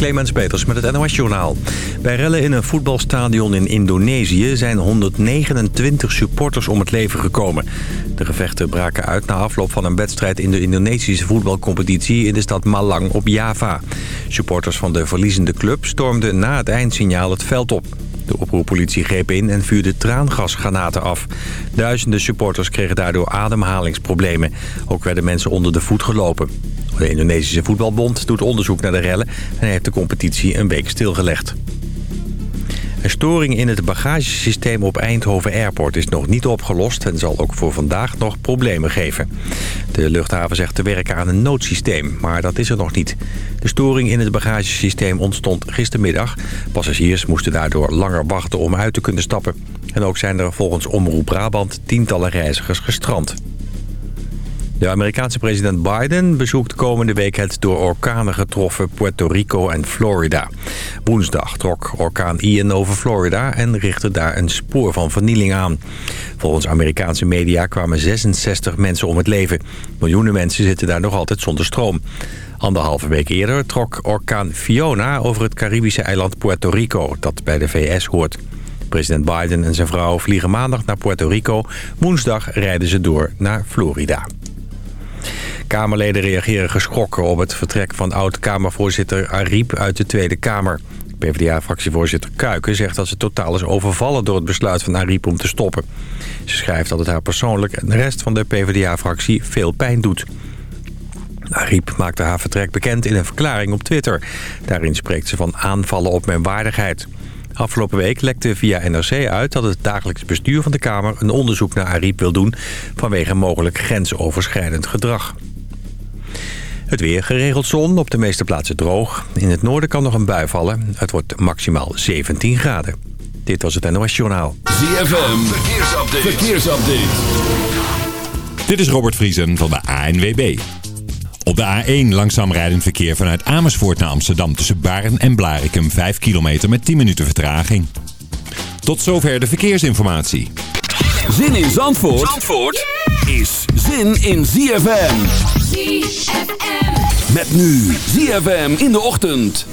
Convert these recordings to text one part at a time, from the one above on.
Clemens Peters met het NOS Journaal. Bij rellen in een voetbalstadion in Indonesië zijn 129 supporters om het leven gekomen. De gevechten braken uit na afloop van een wedstrijd in de Indonesische voetbalcompetitie in de stad Malang op Java. Supporters van de verliezende club stormden na het eindsignaal het veld op. De oproerpolitie greep in en vuurde traangasgranaten af. Duizenden supporters kregen daardoor ademhalingsproblemen. Ook werden mensen onder de voet gelopen. De Indonesische Voetbalbond doet onderzoek naar de rellen... en heeft de competitie een week stilgelegd. Een storing in het bagagesysteem op Eindhoven Airport is nog niet opgelost... en zal ook voor vandaag nog problemen geven. De luchthaven zegt te werken aan een noodsysteem, maar dat is er nog niet. De storing in het bagagesysteem ontstond gistermiddag. Passagiers moesten daardoor langer wachten om uit te kunnen stappen. En ook zijn er volgens Omroep Brabant tientallen reizigers gestrand. De Amerikaanse president Biden bezoekt komende week het door orkanen getroffen Puerto Rico en Florida. Woensdag trok orkaan Ian over Florida en richtte daar een spoor van vernieling aan. Volgens Amerikaanse media kwamen 66 mensen om het leven. Miljoenen mensen zitten daar nog altijd zonder stroom. Anderhalve week eerder trok orkaan Fiona over het Caribische eiland Puerto Rico, dat bij de VS hoort. President Biden en zijn vrouw vliegen maandag naar Puerto Rico. Woensdag rijden ze door naar Florida. Kamerleden reageren geschrokken op het vertrek van oud-Kamervoorzitter Ariep uit de Tweede Kamer. PvdA-fractievoorzitter Kuiken zegt dat ze totaal is overvallen door het besluit van Ariep om te stoppen. Ze schrijft dat het haar persoonlijk en de rest van de PvdA-fractie veel pijn doet. Ariep maakte haar vertrek bekend in een verklaring op Twitter. Daarin spreekt ze van aanvallen op mijn waardigheid. Afgelopen week lekte via NRC uit dat het dagelijks bestuur van de Kamer... een onderzoek naar Ariep wil doen vanwege mogelijk grensoverschrijdend gedrag. Het weer geregeld zon, op de meeste plaatsen droog. In het noorden kan nog een bui vallen. Het wordt maximaal 17 graden. Dit was het NOS Journaal. ZFM, verkeersupdate. verkeersupdate. Dit is Robert Vriesen van de ANWB. Op de A1 langzaam rijdend verkeer vanuit Amersfoort naar Amsterdam... tussen Baren en Blarikum 5 kilometer met 10 minuten vertraging. Tot zover de verkeersinformatie. Zin in Zandvoort, Zandvoort is zin in ZFM. ZFM. Met nu ZFM in de ochtend.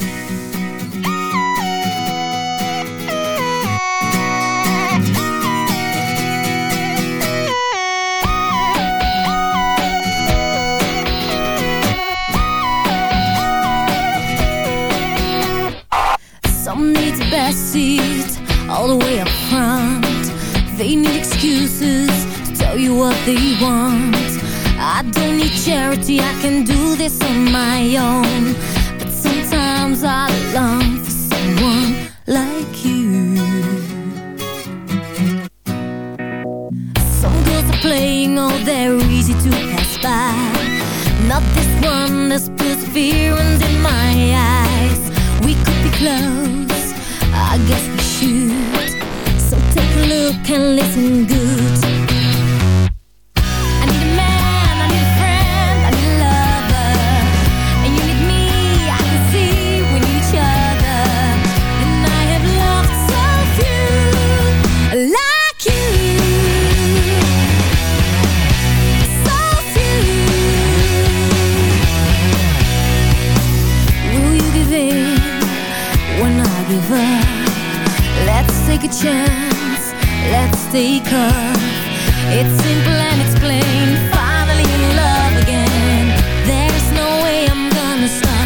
Some need the best seat all the way up front. They need excuses to tell you what they want. I don't need charity, I can do this on my own. But sometimes I long for someone like you. Some girls are playing, oh, they're easy to pass by. Not this one, there's perseverance in my eyes. We could be close, I guess we should. So take a look and listen good. Up? Let's take a chance, let's take off It's simple and it's plain, finally in love again. There's no way I'm gonna stop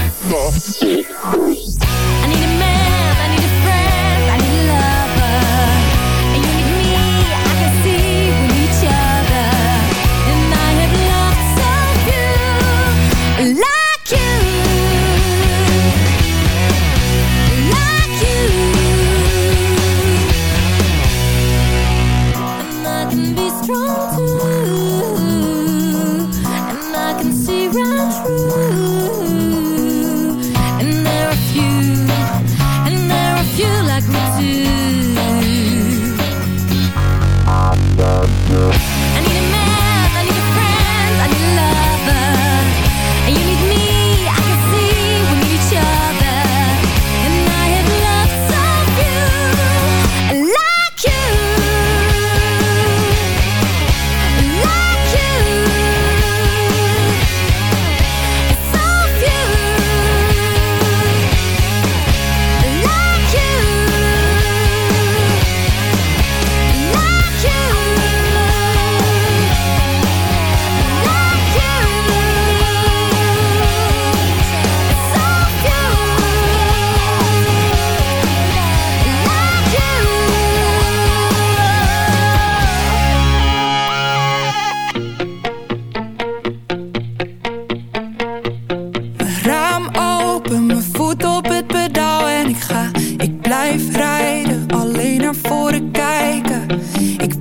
Ik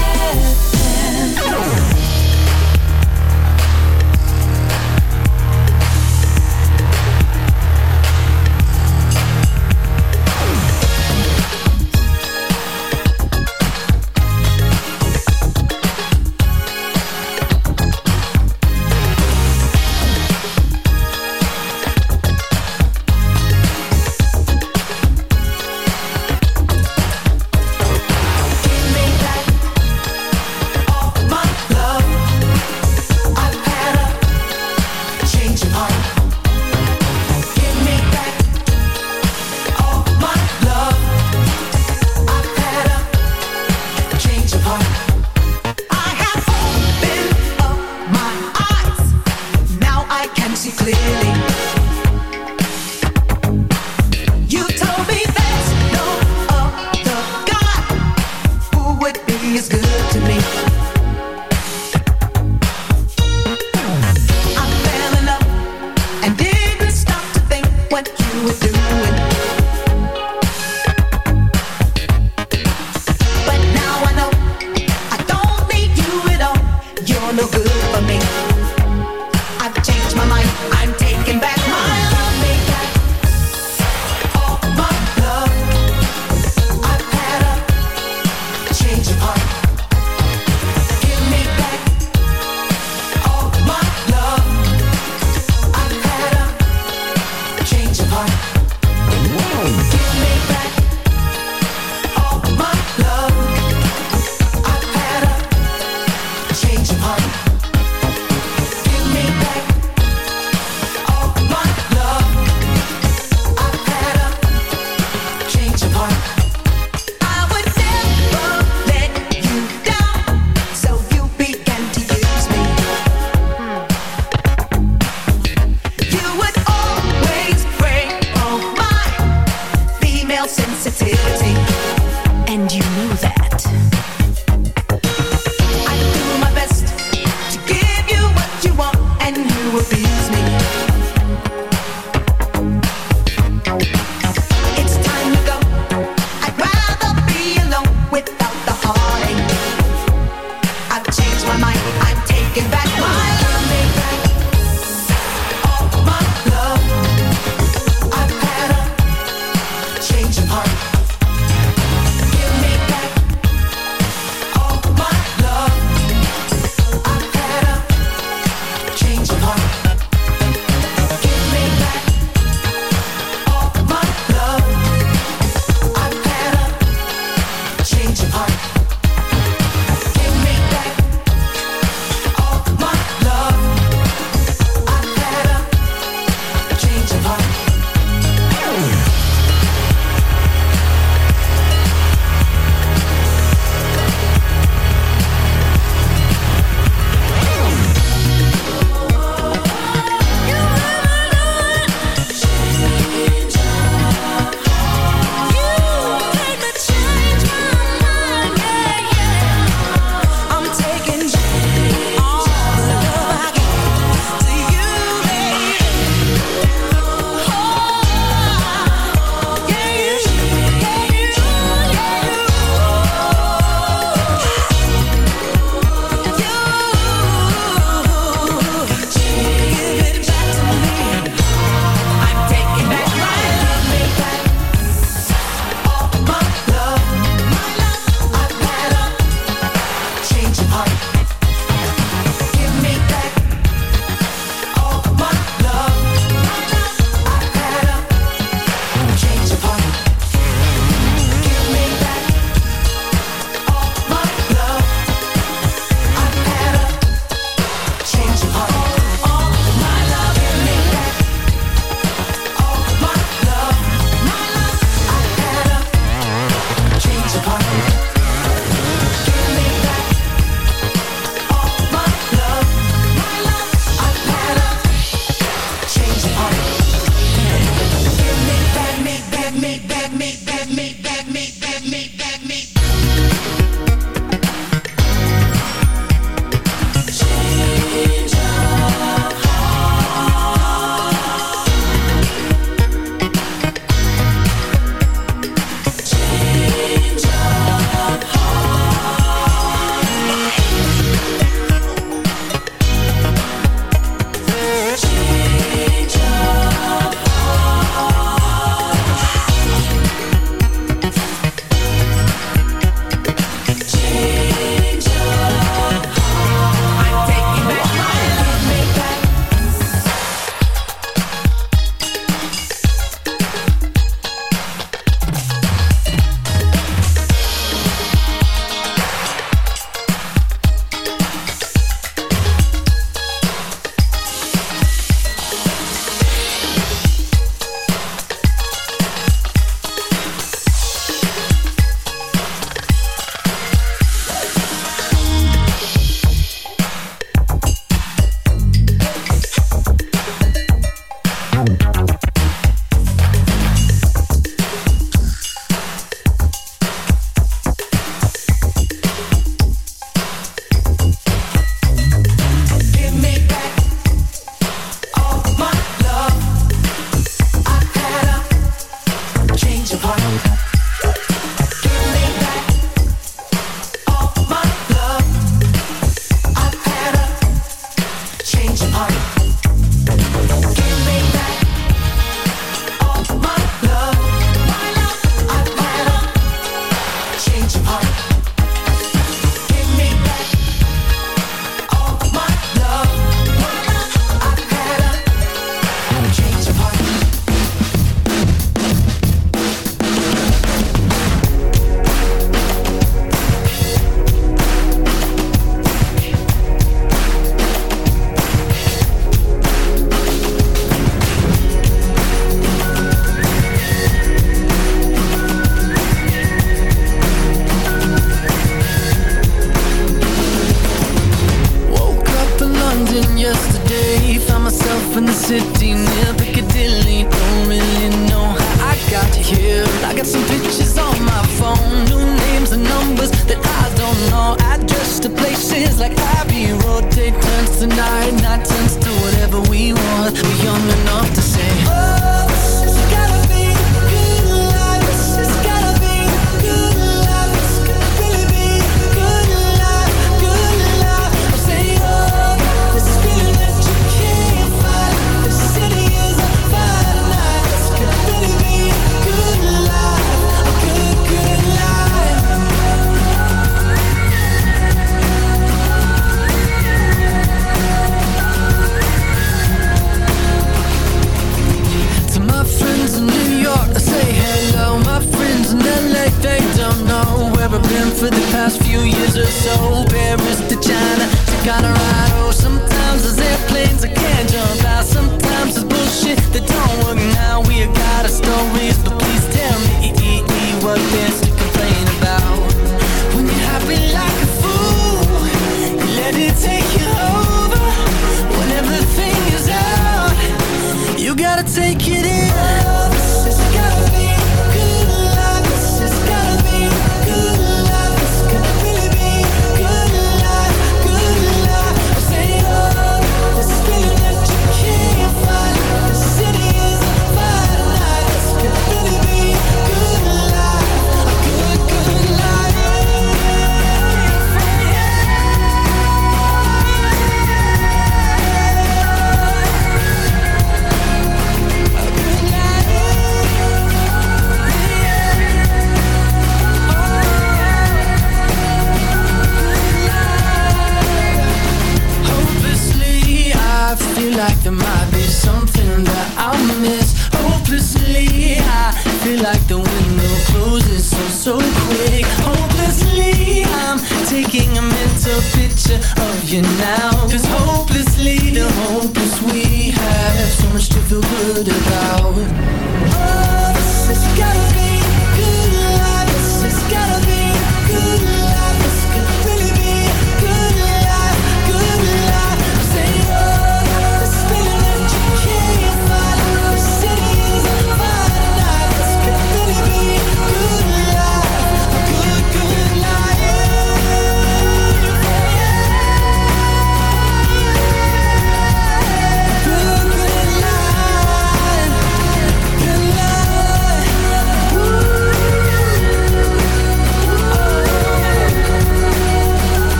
back me, back me, back me.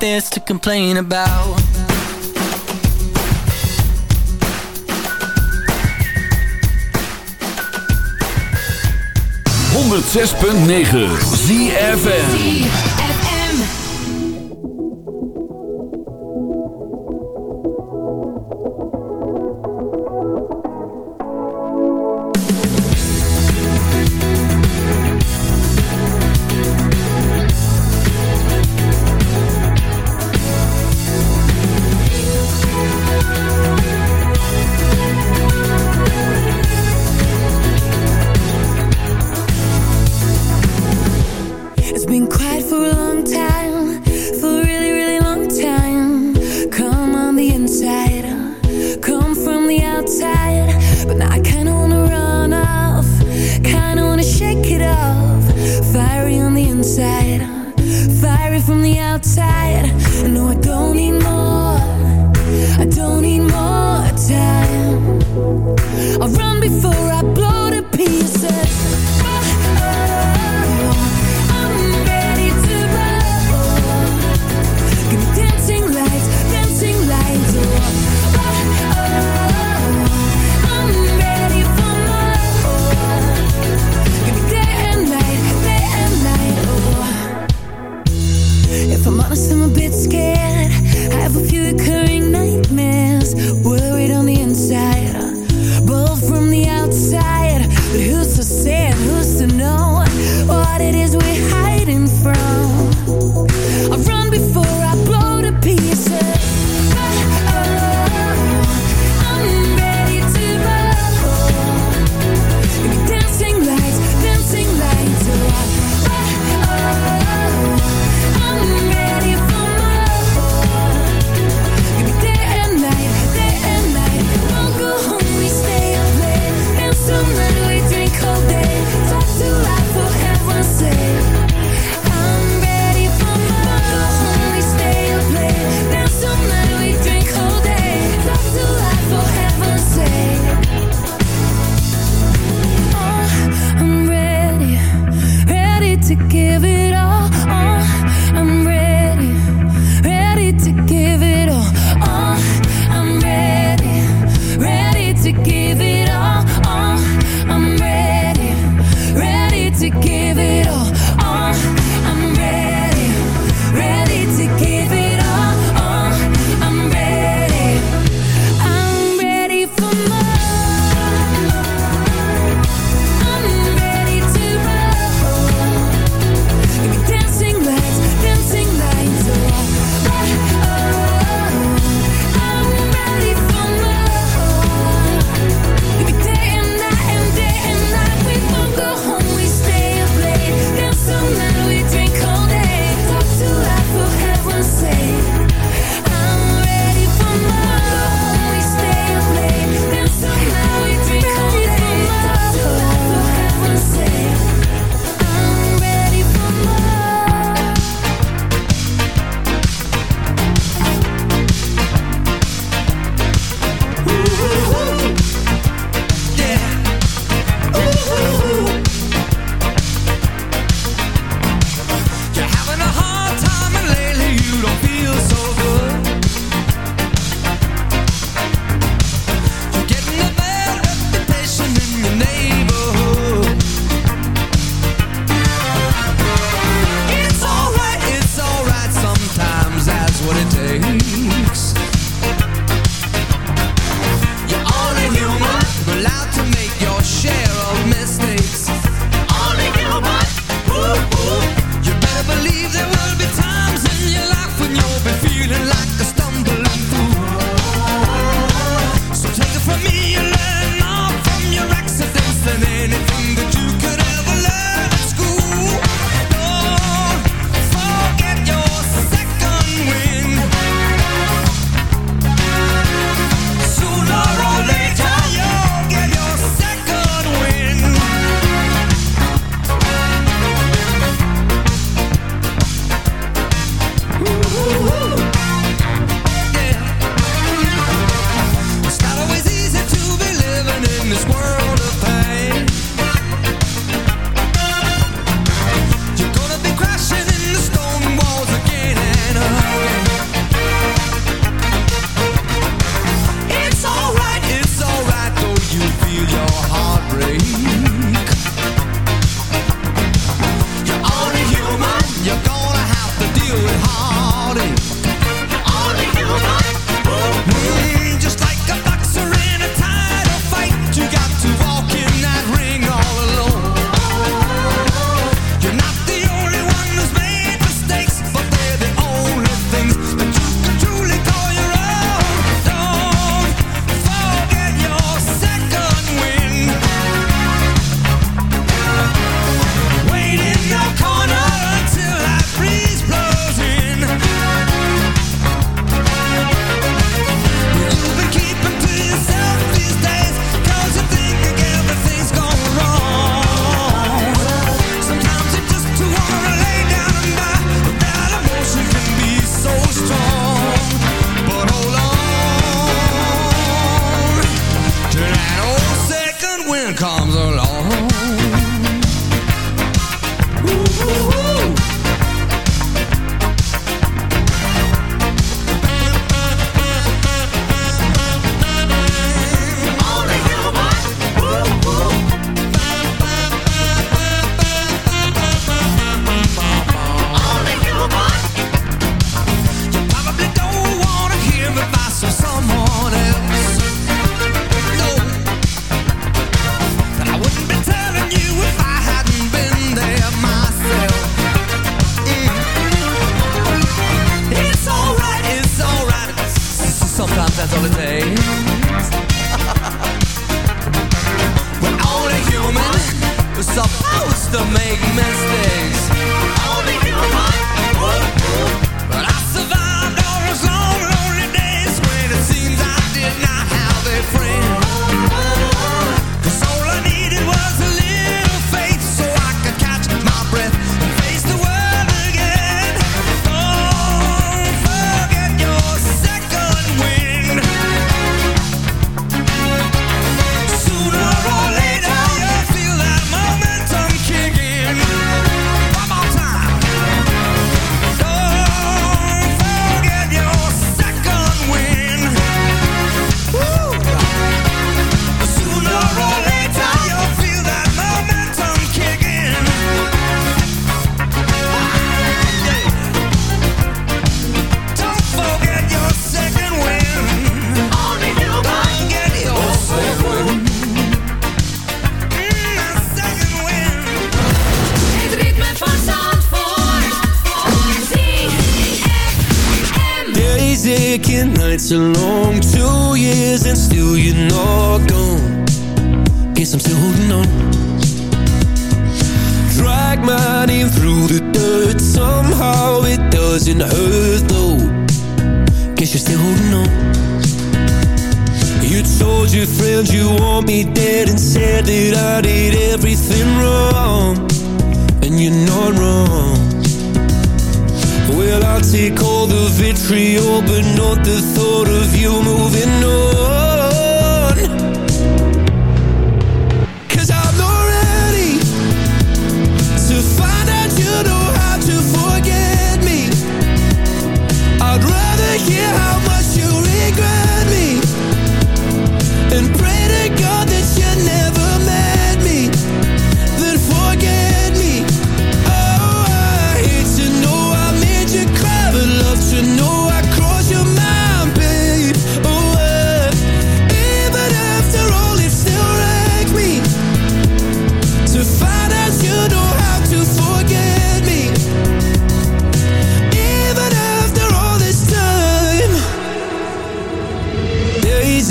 There's to complain about. Zes punt negen.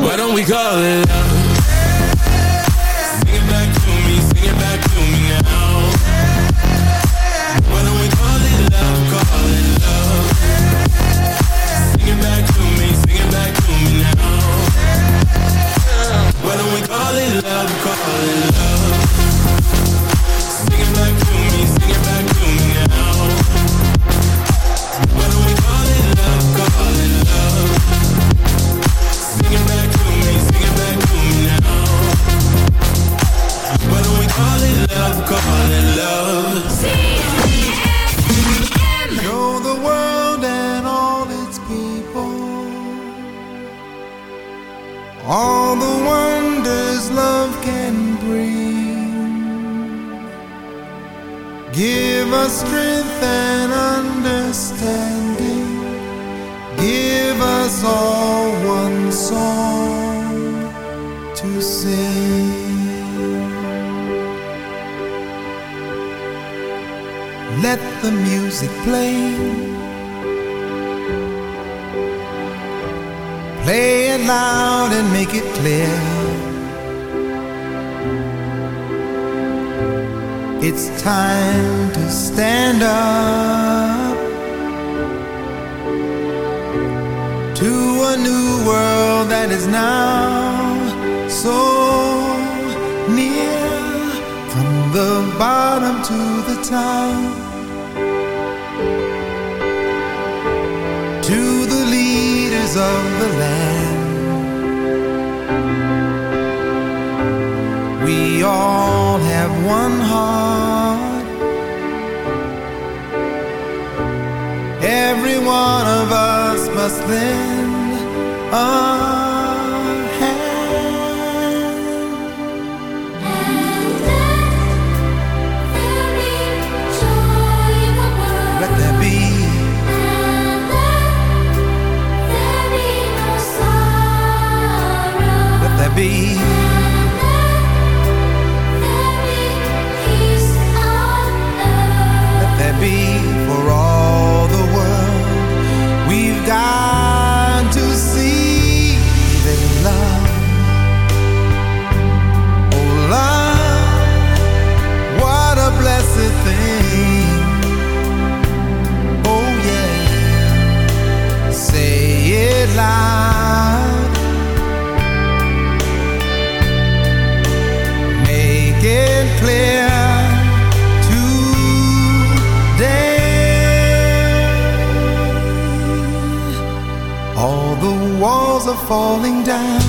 Why don't we call it love? Every one of us must lend a hand. And let Let there be. And let there be no sorrow. Let there be. falling down.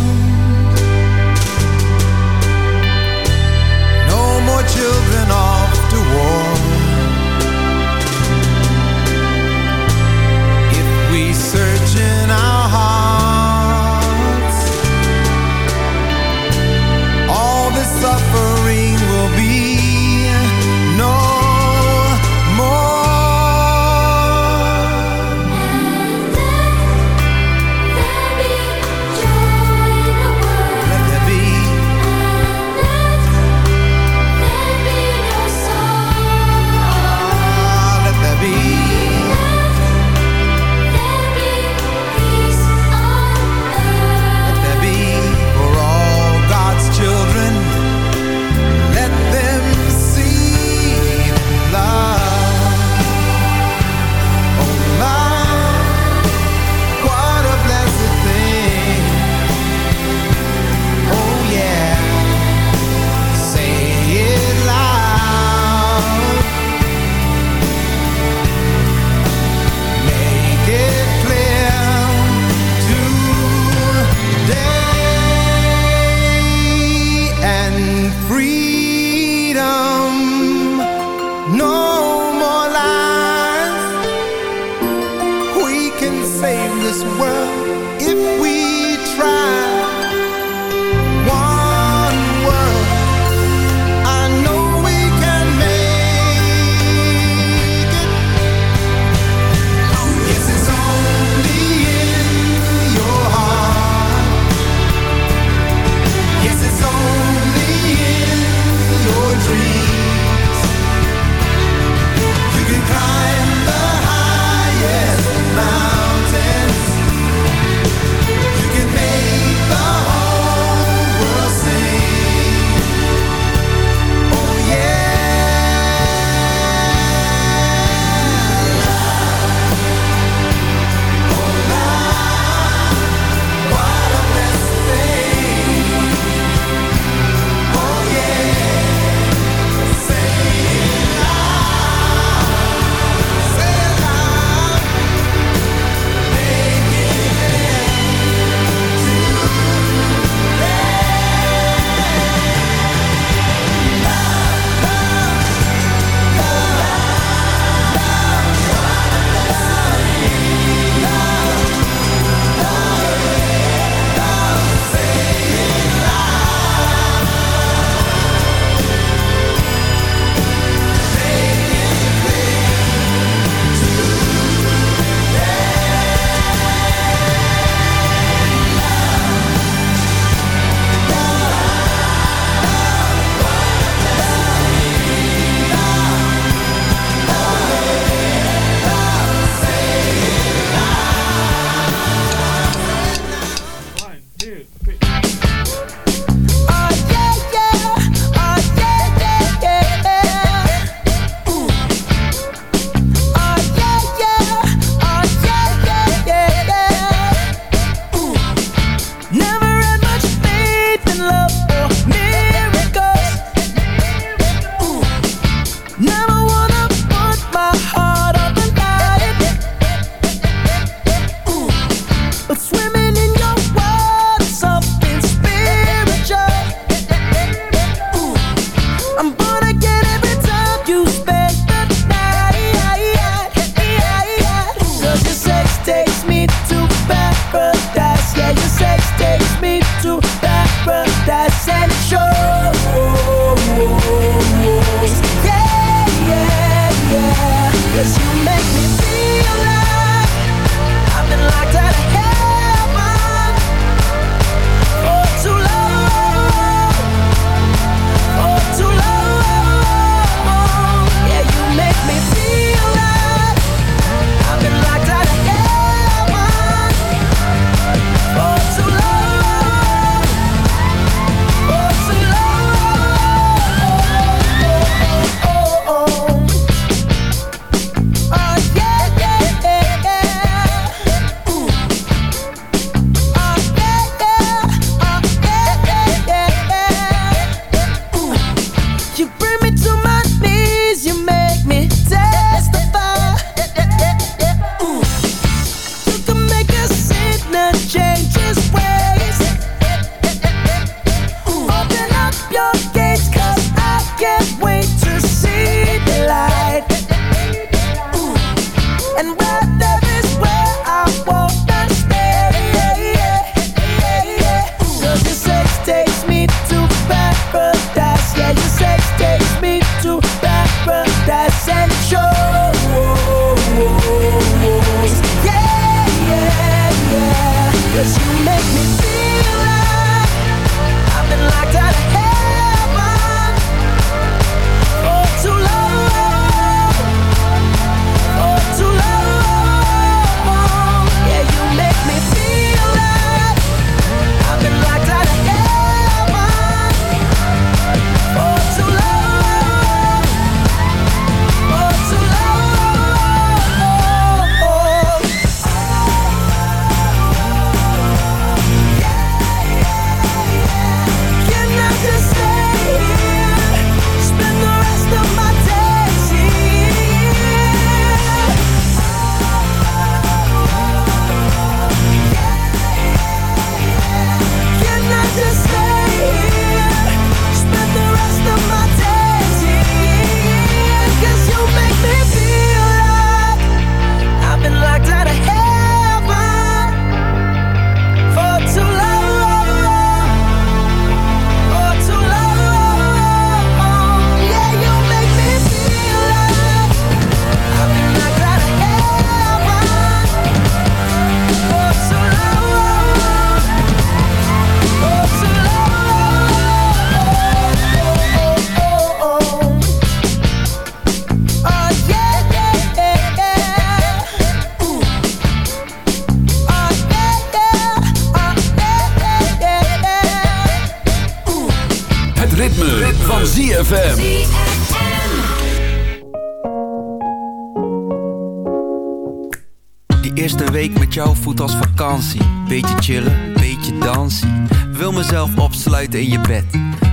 besluiten in je bed.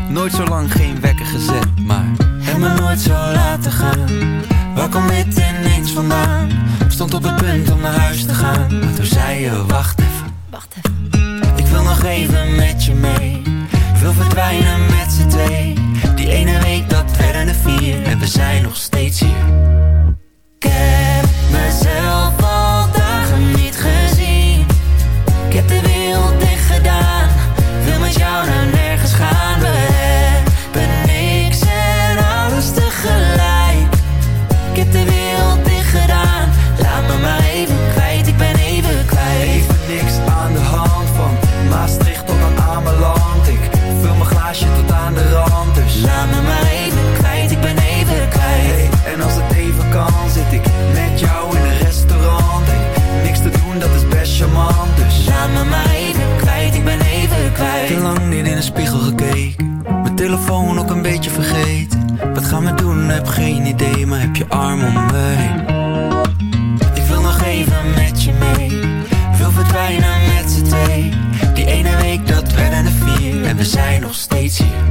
Nooit zo lang geen weg lang niet in de spiegel gekeken. Mijn telefoon ook een beetje vergeten. Wat gaan we doen? Heb geen idee, maar heb je arm om me. Ik wil nog even met je mee. Wil verdwijnen met z'n twee. Die ene week dat werden er vier. En we zijn nog steeds hier.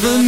never